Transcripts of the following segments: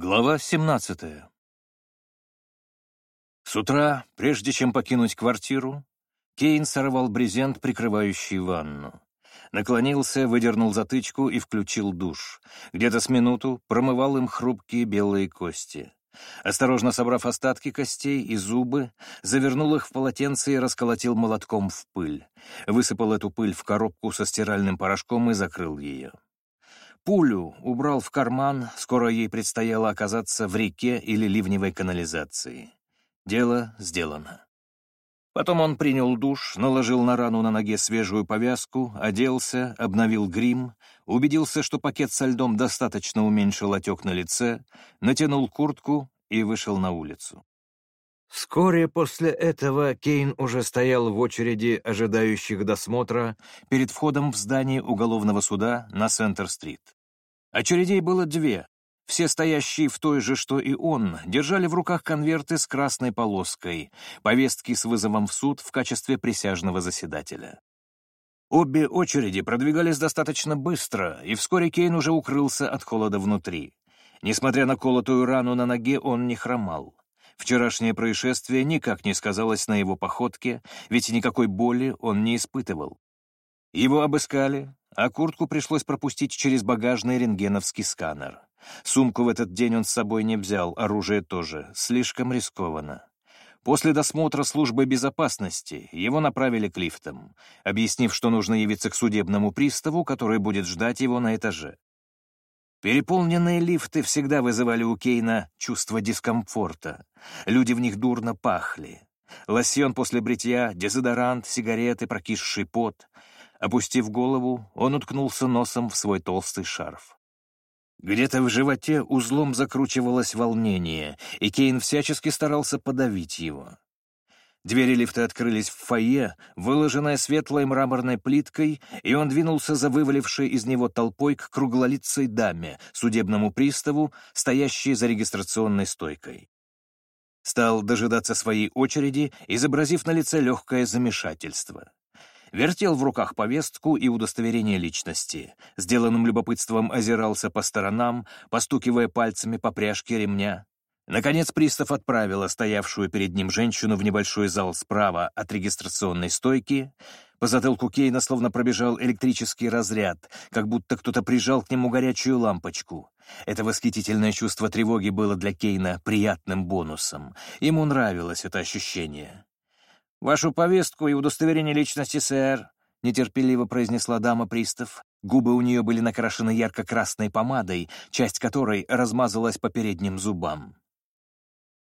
Глава 17 С утра, прежде чем покинуть квартиру, Кейн сорвал брезент, прикрывающий ванну. Наклонился, выдернул затычку и включил душ. Где-то с минуту промывал им хрупкие белые кости. Осторожно собрав остатки костей и зубы, завернул их в полотенце и расколотил молотком в пыль. Высыпал эту пыль в коробку со стиральным порошком и закрыл ее. Пулю убрал в карман, скоро ей предстояло оказаться в реке или ливневой канализации. Дело сделано. Потом он принял душ, наложил на рану на ноге свежую повязку, оделся, обновил грим, убедился, что пакет со льдом достаточно уменьшил отек на лице, натянул куртку и вышел на улицу. Вскоре после этого Кейн уже стоял в очереди ожидающих досмотра перед входом в здание уголовного суда на Сентер-стрит. Очередей было две. Все стоящие в той же, что и он, держали в руках конверты с красной полоской, повестки с вызовом в суд в качестве присяжного заседателя. Обе очереди продвигались достаточно быстро, и вскоре Кейн уже укрылся от холода внутри. Несмотря на колотую рану на ноге, он не хромал. Вчерашнее происшествие никак не сказалось на его походке, ведь никакой боли он не испытывал. Его обыскали, а куртку пришлось пропустить через багажный рентгеновский сканер. Сумку в этот день он с собой не взял, оружие тоже, слишком рискованно. После досмотра службы безопасности его направили к лифтам, объяснив, что нужно явиться к судебному приставу, который будет ждать его на этаже. Переполненные лифты всегда вызывали у Кейна чувство дискомфорта. Люди в них дурно пахли. Лосьон после бритья, дезодорант, сигареты, прокисший пот. Опустив голову, он уткнулся носом в свой толстый шарф. Где-то в животе узлом закручивалось волнение, и Кейн всячески старался подавить его. Двери лифта открылись в фойе, выложенное светлой мраморной плиткой, и он двинулся за вывалившей из него толпой к круглолицей даме, судебному приставу, стоящей за регистрационной стойкой. Стал дожидаться своей очереди, изобразив на лице легкое замешательство. Вертел в руках повестку и удостоверение личности. Сделанным любопытством озирался по сторонам, постукивая пальцами по пряжке ремня. Наконец пристав отправила стоявшую перед ним женщину в небольшой зал справа от регистрационной стойки. По затылку Кейна словно пробежал электрический разряд, как будто кто-то прижал к нему горячую лампочку. Это восхитительное чувство тревоги было для Кейна приятным бонусом. Ему нравилось это ощущение. «Вашу повестку и удостоверение личности, сэр», — нетерпеливо произнесла дама-пристав. Губы у нее были накрашены ярко-красной помадой, часть которой размазалась по передним зубам.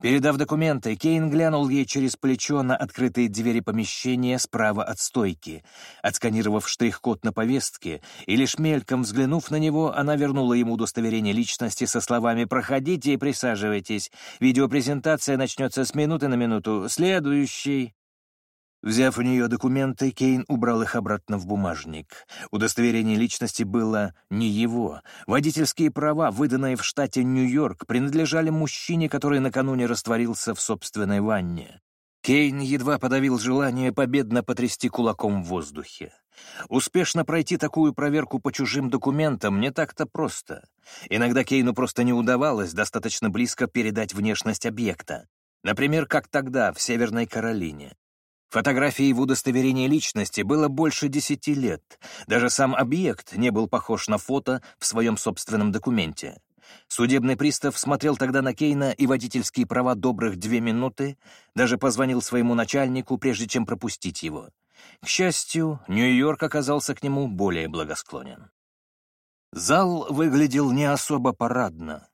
Передав документы, Кейн глянул ей через плечо на открытые двери помещения справа от стойки. Отсканировав штрих-код на повестке и лишь мельком взглянув на него, она вернула ему удостоверение личности со словами «Проходите и присаживайтесь. Видеопрезентация начнется с минуты на минуту. Следующий». Взяв у нее документы, Кейн убрал их обратно в бумажник. Удостоверение личности было не его. Водительские права, выданные в штате Нью-Йорк, принадлежали мужчине, который накануне растворился в собственной ванне. Кейн едва подавил желание победно потрясти кулаком в воздухе. Успешно пройти такую проверку по чужим документам не так-то просто. Иногда Кейну просто не удавалось достаточно близко передать внешность объекта. Например, как тогда, в Северной Каролине. Фотографии в удостоверении личности было больше десяти лет. Даже сам объект не был похож на фото в своем собственном документе. Судебный пристав смотрел тогда на Кейна и водительские права добрых две минуты, даже позвонил своему начальнику, прежде чем пропустить его. К счастью, Нью-Йорк оказался к нему более благосклонен. Зал выглядел не особо парадно.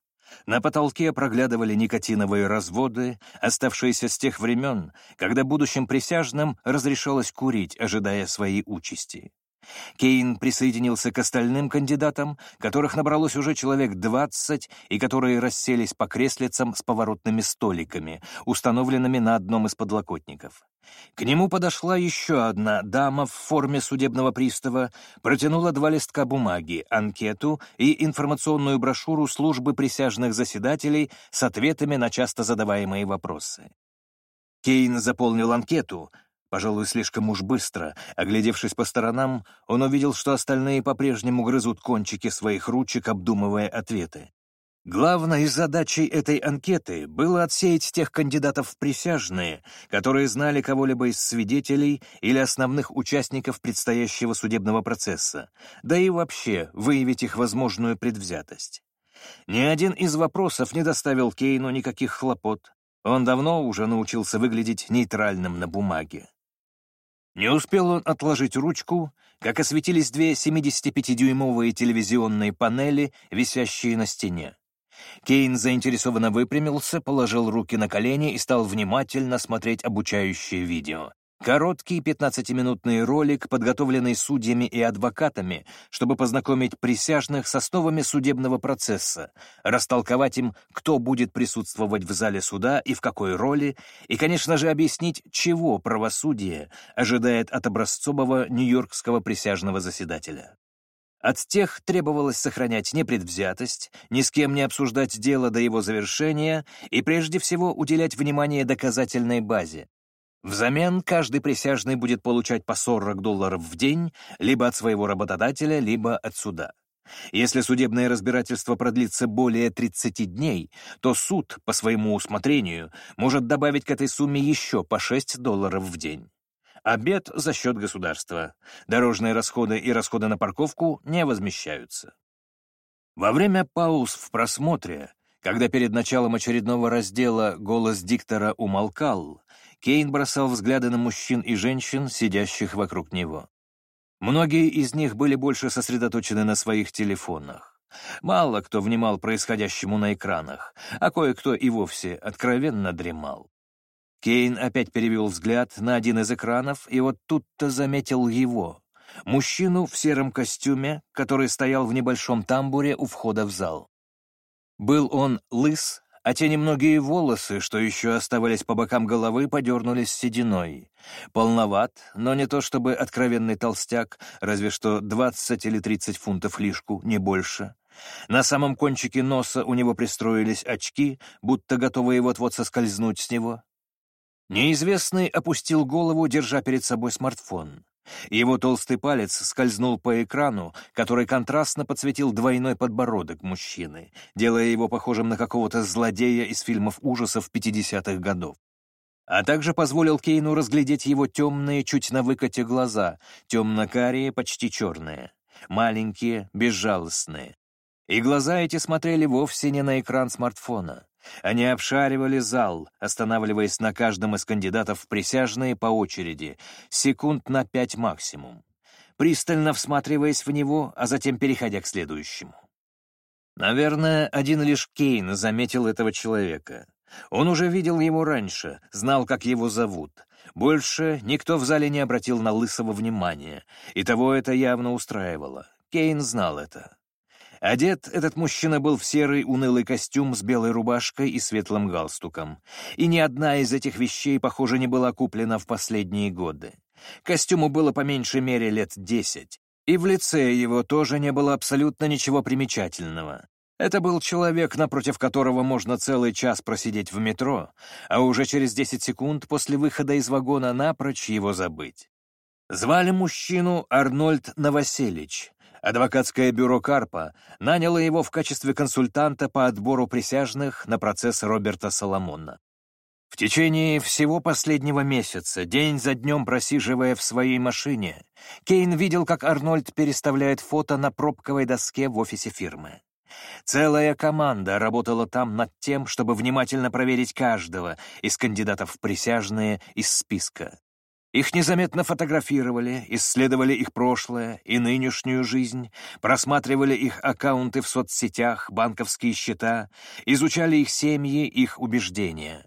На потолке проглядывали никотиновые разводы, оставшиеся с тех времен, когда будущим присяжным разрешалось курить, ожидая своей участи. Кейн присоединился к остальным кандидатам, которых набралось уже человек двадцать и которые расселись по креслицам с поворотными столиками, установленными на одном из подлокотников. К нему подошла еще одна дама в форме судебного пристава, протянула два листка бумаги, анкету и информационную брошюру службы присяжных заседателей с ответами на часто задаваемые вопросы. Кейн заполнил анкету, пожалуй, слишком уж быстро. Оглядевшись по сторонам, он увидел, что остальные по-прежнему грызут кончики своих ручек, обдумывая ответы. Главной задачей этой анкеты было отсеять тех кандидатов в присяжные, которые знали кого-либо из свидетелей или основных участников предстоящего судебного процесса, да и вообще выявить их возможную предвзятость. Ни один из вопросов не доставил Кейну никаких хлопот. Он давно уже научился выглядеть нейтральным на бумаге. Не успел он отложить ручку, как осветились две 75-дюймовые телевизионные панели, висящие на стене. Кейн заинтересованно выпрямился, положил руки на колени и стал внимательно смотреть обучающее видео. Короткий 15-минутный ролик, подготовленный судьями и адвокатами, чтобы познакомить присяжных с основами судебного процесса, растолковать им, кто будет присутствовать в зале суда и в какой роли, и, конечно же, объяснить, чего правосудие ожидает от образцового нью-йоркского присяжного заседателя. От тех требовалось сохранять непредвзятость, ни с кем не обсуждать дело до его завершения и прежде всего уделять внимание доказательной базе. Взамен каждый присяжный будет получать по 40 долларов в день либо от своего работодателя, либо от суда. Если судебное разбирательство продлится более 30 дней, то суд, по своему усмотрению, может добавить к этой сумме еще по 6 долларов в день. Обед за счет государства. Дорожные расходы и расходы на парковку не возмещаются. Во время пауз в просмотре, когда перед началом очередного раздела голос диктора умолкал, Кейн бросал взгляды на мужчин и женщин, сидящих вокруг него. Многие из них были больше сосредоточены на своих телефонах. Мало кто внимал происходящему на экранах, а кое-кто и вовсе откровенно дремал. Кейн опять перевел взгляд на один из экранов, и вот тут-то заметил его, мужчину в сером костюме, который стоял в небольшом тамбуре у входа в зал. Был он лыс, а те немногие волосы, что еще оставались по бокам головы, подернулись сединой. Полноват, но не то чтобы откровенный толстяк, разве что 20 или 30 фунтов лишку, не больше. На самом кончике носа у него пристроились очки, будто готовые вот-вот соскользнуть с него. Неизвестный опустил голову, держа перед собой смартфон. Его толстый палец скользнул по экрану, который контрастно подсветил двойной подбородок мужчины, делая его похожим на какого-то злодея из фильмов ужасов 50-х годов. А также позволил Кейну разглядеть его темные, чуть на выкате глаза, темно-карие, почти черные, маленькие, безжалостные. И глаза эти смотрели вовсе не на экран смартфона. Они обшаривали зал, останавливаясь на каждом из кандидатов в присяжные по очереди, секунд на пять максимум, пристально всматриваясь в него, а затем переходя к следующему. Наверное, один лишь Кейн заметил этого человека. Он уже видел его раньше, знал, как его зовут. Больше никто в зале не обратил на Лысого внимания, и того это явно устраивало. Кейн знал это. Одет этот мужчина был в серый унылый костюм с белой рубашкой и светлым галстуком. И ни одна из этих вещей, похоже, не была куплена в последние годы. Костюму было по меньшей мере лет десять. И в лице его тоже не было абсолютно ничего примечательного. Это был человек, напротив которого можно целый час просидеть в метро, а уже через десять секунд после выхода из вагона напрочь его забыть. Звали мужчину Арнольд Новоселич, Адвокатское бюро Карпа наняло его в качестве консультанта по отбору присяжных на процесс Роберта Соломона. В течение всего последнего месяца, день за днем просиживая в своей машине, Кейн видел, как Арнольд переставляет фото на пробковой доске в офисе фирмы. Целая команда работала там над тем, чтобы внимательно проверить каждого из кандидатов в присяжные из списка. Их незаметно фотографировали, исследовали их прошлое и нынешнюю жизнь, просматривали их аккаунты в соцсетях, банковские счета, изучали их семьи, их убеждения.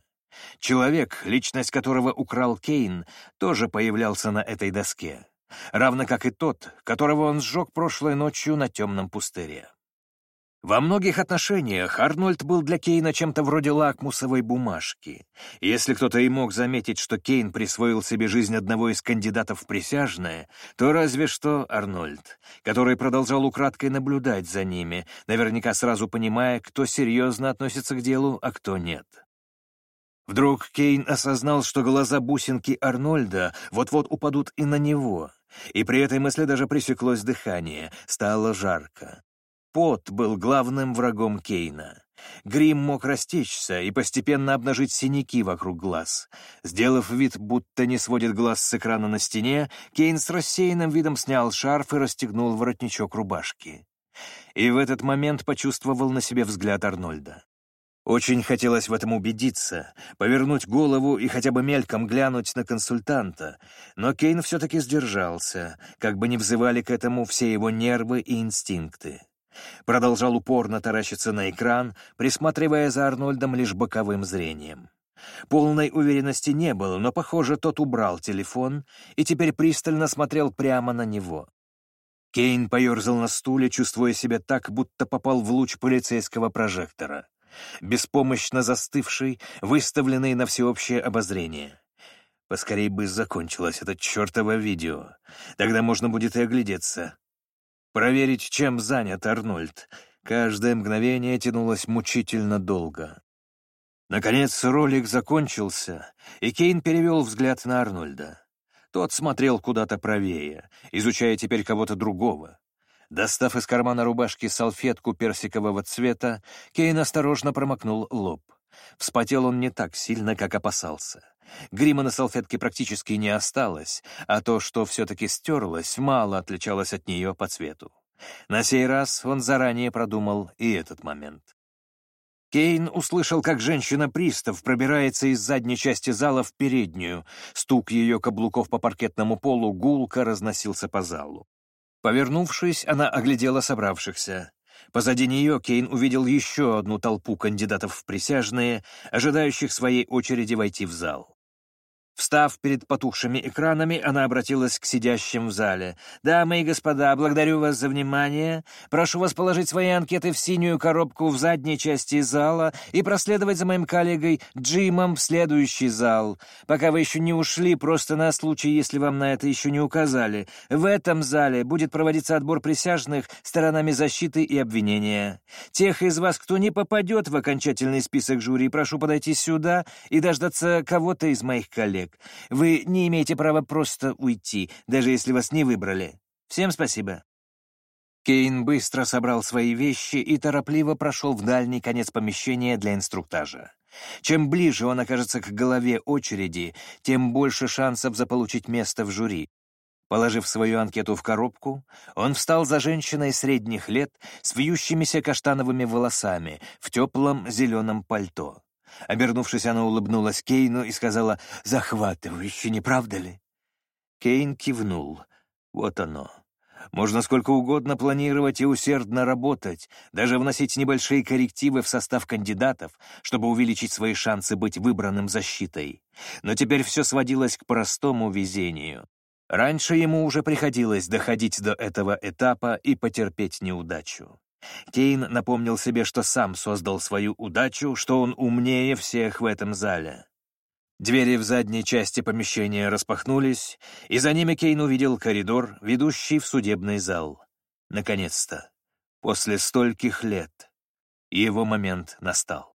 Человек, личность которого украл Кейн, тоже появлялся на этой доске, равно как и тот, которого он сжег прошлой ночью на темном пустыре. Во многих отношениях Арнольд был для Кейна чем-то вроде лакмусовой бумажки. если кто-то и мог заметить, что Кейн присвоил себе жизнь одного из кандидатов в присяжное, то разве что Арнольд, который продолжал украдкой наблюдать за ними, наверняка сразу понимая, кто серьезно относится к делу, а кто нет. Вдруг Кейн осознал, что глаза бусинки Арнольда вот-вот упадут и на него, и при этой мысли даже пресеклось дыхание, стало жарко. Пот был главным врагом Кейна. Грим мог растечься и постепенно обнажить синяки вокруг глаз. Сделав вид, будто не сводит глаз с экрана на стене, Кейн с рассеянным видом снял шарф и расстегнул воротничок рубашки. И в этот момент почувствовал на себе взгляд Арнольда. Очень хотелось в этом убедиться, повернуть голову и хотя бы мельком глянуть на консультанта, но Кейн все-таки сдержался, как бы не взывали к этому все его нервы и инстинкты. Продолжал упорно таращиться на экран, присматривая за Арнольдом лишь боковым зрением. Полной уверенности не было, но, похоже, тот убрал телефон и теперь пристально смотрел прямо на него. Кейн поерзал на стуле, чувствуя себя так, будто попал в луч полицейского прожектора. Беспомощно застывший, выставленный на всеобщее обозрение. Поскорей бы закончилось это чертово видео. Тогда можно будет и оглядеться. Проверить, чем занят Арнольд. Каждое мгновение тянулось мучительно долго. Наконец ролик закончился, и Кейн перевел взгляд на Арнольда. Тот смотрел куда-то правее, изучая теперь кого-то другого. Достав из кармана рубашки салфетку персикового цвета, Кейн осторожно промокнул лоб. Вспотел он не так сильно, как опасался. Грима на салфетке практически не осталось, а то, что все-таки стерлось, мало отличалось от нее по цвету. На сей раз он заранее продумал и этот момент. Кейн услышал, как женщина-пристав пробирается из задней части зала в переднюю. Стук ее каблуков по паркетному полу гулко разносился по залу. Повернувшись, она оглядела собравшихся. Позади нее Кейн увидел еще одну толпу кандидатов в присяжные, ожидающих своей очереди войти в зал. Встав перед потухшими экранами, она обратилась к сидящим в зале. «Дамы и господа, благодарю вас за внимание. Прошу вас положить свои анкеты в синюю коробку в задней части зала и проследовать за моим коллегой Джимом в следующий зал. Пока вы еще не ушли, просто на случай, если вам на это еще не указали. В этом зале будет проводиться отбор присяжных сторонами защиты и обвинения. Тех из вас, кто не попадет в окончательный список жюри, прошу подойти сюда и дождаться кого-то из моих коллег человек. Вы не имеете права просто уйти, даже если вас не выбрали. Всем спасибо». Кейн быстро собрал свои вещи и торопливо прошел в дальний конец помещения для инструктажа. Чем ближе он окажется к голове очереди, тем больше шансов заполучить место в жюри. Положив свою анкету в коробку, он встал за женщиной средних лет с вьющимися каштановыми волосами в теплом зеленом пальто. Обернувшись, она улыбнулась Кейну и сказала «Захватывающе, не правда ли?» Кейн кивнул. «Вот оно. Можно сколько угодно планировать и усердно работать, даже вносить небольшие коррективы в состав кандидатов, чтобы увеличить свои шансы быть выбранным защитой. Но теперь все сводилось к простому везению. Раньше ему уже приходилось доходить до этого этапа и потерпеть неудачу. Кейн напомнил себе, что сам создал свою удачу, что он умнее всех в этом зале. Двери в задней части помещения распахнулись, и за ними Кейн увидел коридор, ведущий в судебный зал. Наконец-то, после стольких лет, его момент настал.